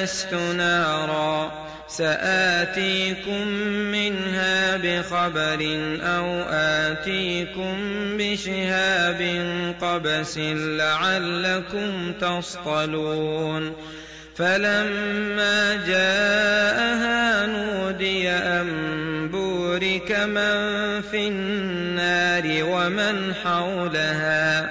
آنست نارا. سآتيكم منها بخبر أو آتيكم بشهاب قبس لعلكم تصطلون. فلما جاءها نودي أن بورك من في النار ومن حولها.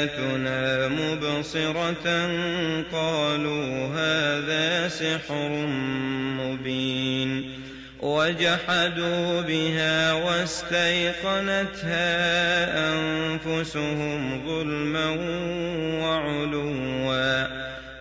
مبصرة قالوا هذا سحر مبين وجحدوا بها واستيقنتها أنفسهم ظلما وعلوا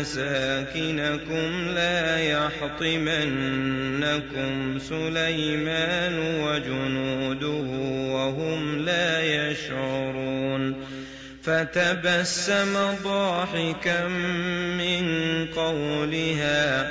مساكنكم لا يحطمنكم سليمان وجنوده وهم لا يشعرون فتبسم ضاحكا من قولها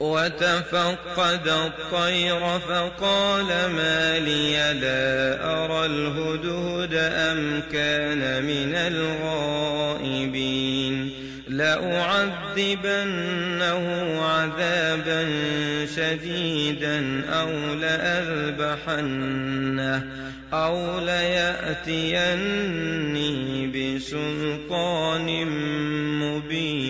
وتفقد الطير فقال ما لي لا أرى الهدهد أم كان من الغائبين. لأعذبنه عذابا شديدا أو لأذبحنه أو ليأتيني بسلطان مبين.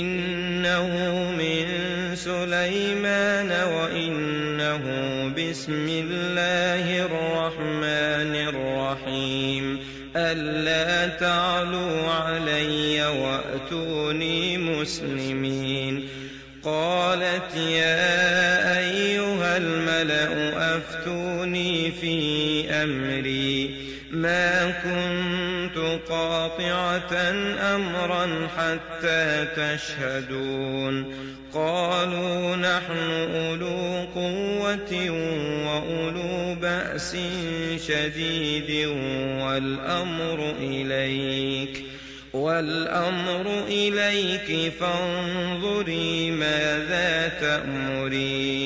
إنه من سليمان وإنه بسم الله الرحمن الرحيم. ألا تعلوا علي وأتوني مسلمين. قالت يا أيها أفتوني في أمري. ما كنت قاطعة أمرا حتى تشهدون. قالوا نحن أولو قوة وأولو بأس شديد والأمر إليك. والأمر إليك فانظري ماذا تأمرين.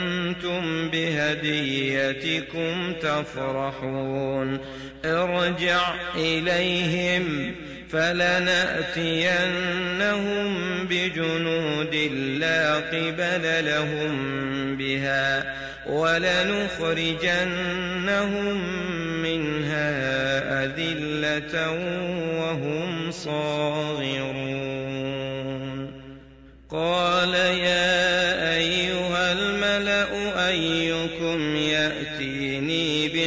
بهديتكم تفرحون ارجع إليهم فلنأتينهم بجنود لا قبل لهم بها ولنخرجنهم منها أذلة وهم صاغرون قال يا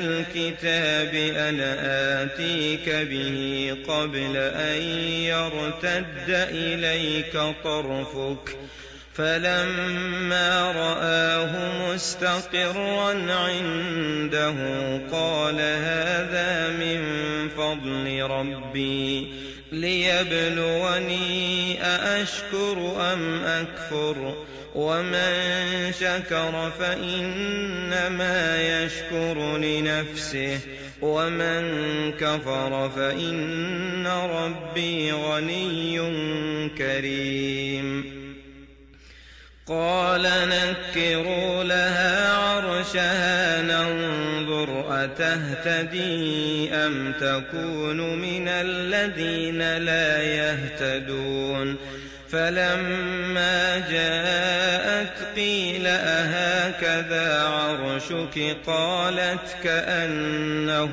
الكتاب أنا آتيك به قبل أن يرتد إليك طرفك. فلما رآه مستقرا عنده قال هذا من فضل ربي. ليبلوني أأشكر أم أكفر ومن شكر فإنما يشكر لنفسه ومن كفر فإن ربي غني كريم. قال نكروا لها عرشها ننظر أتهتدي أم تكون من الذين لا يهتدون فلما جاءت قيل أهكذا عرشك قالت كأنه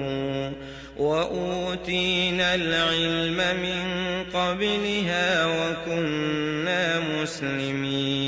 هو وأوتينا العلم من قبلها وكنا مسلمين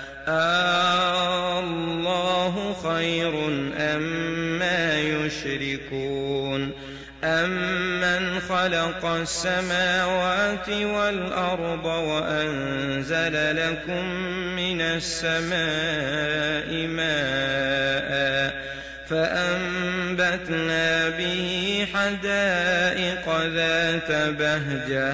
الله خير أما يشركون أمن خلق السماوات والأرض وأنزل لكم من السماء ماء فأنبتنا به حدائق ذات بهجة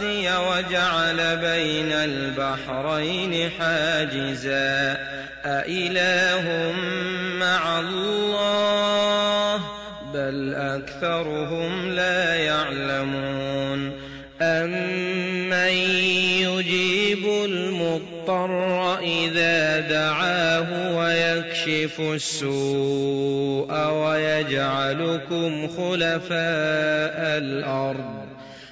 وجعل بين البحرين حاجزا. أإله مع الله بل أكثرهم لا يعلمون. أمن يجيب المضطر إذا دعاه ويكشف السوء ويجعلكم خلفاء الأرض.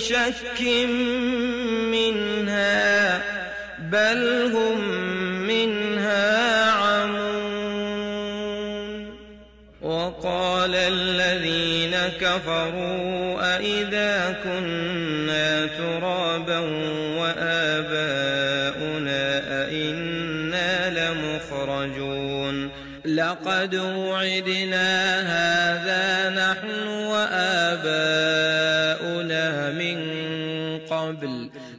شك منها بل هم منها عمون. وقال الذين كفروا أئذا كنا ترابا وآباؤنا أئنا لمخرجون. لقد وعدنا هذا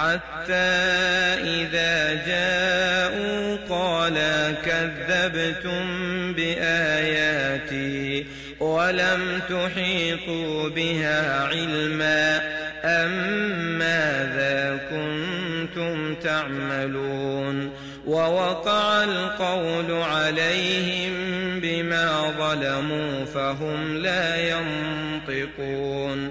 حتى إذا جاءوا قال كذبتم بآياتي ولم تحيطوا بها علما أم ماذا كنتم تعملون ووقع القول عليهم بما ظلموا فهم لا ينطقون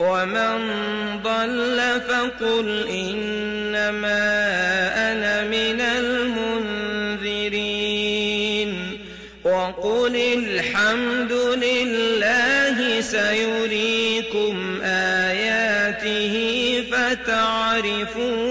ومن ضل فقل إنما أنا من المنذرين وقل الحمد لله سيريكم آياته فتعرفونها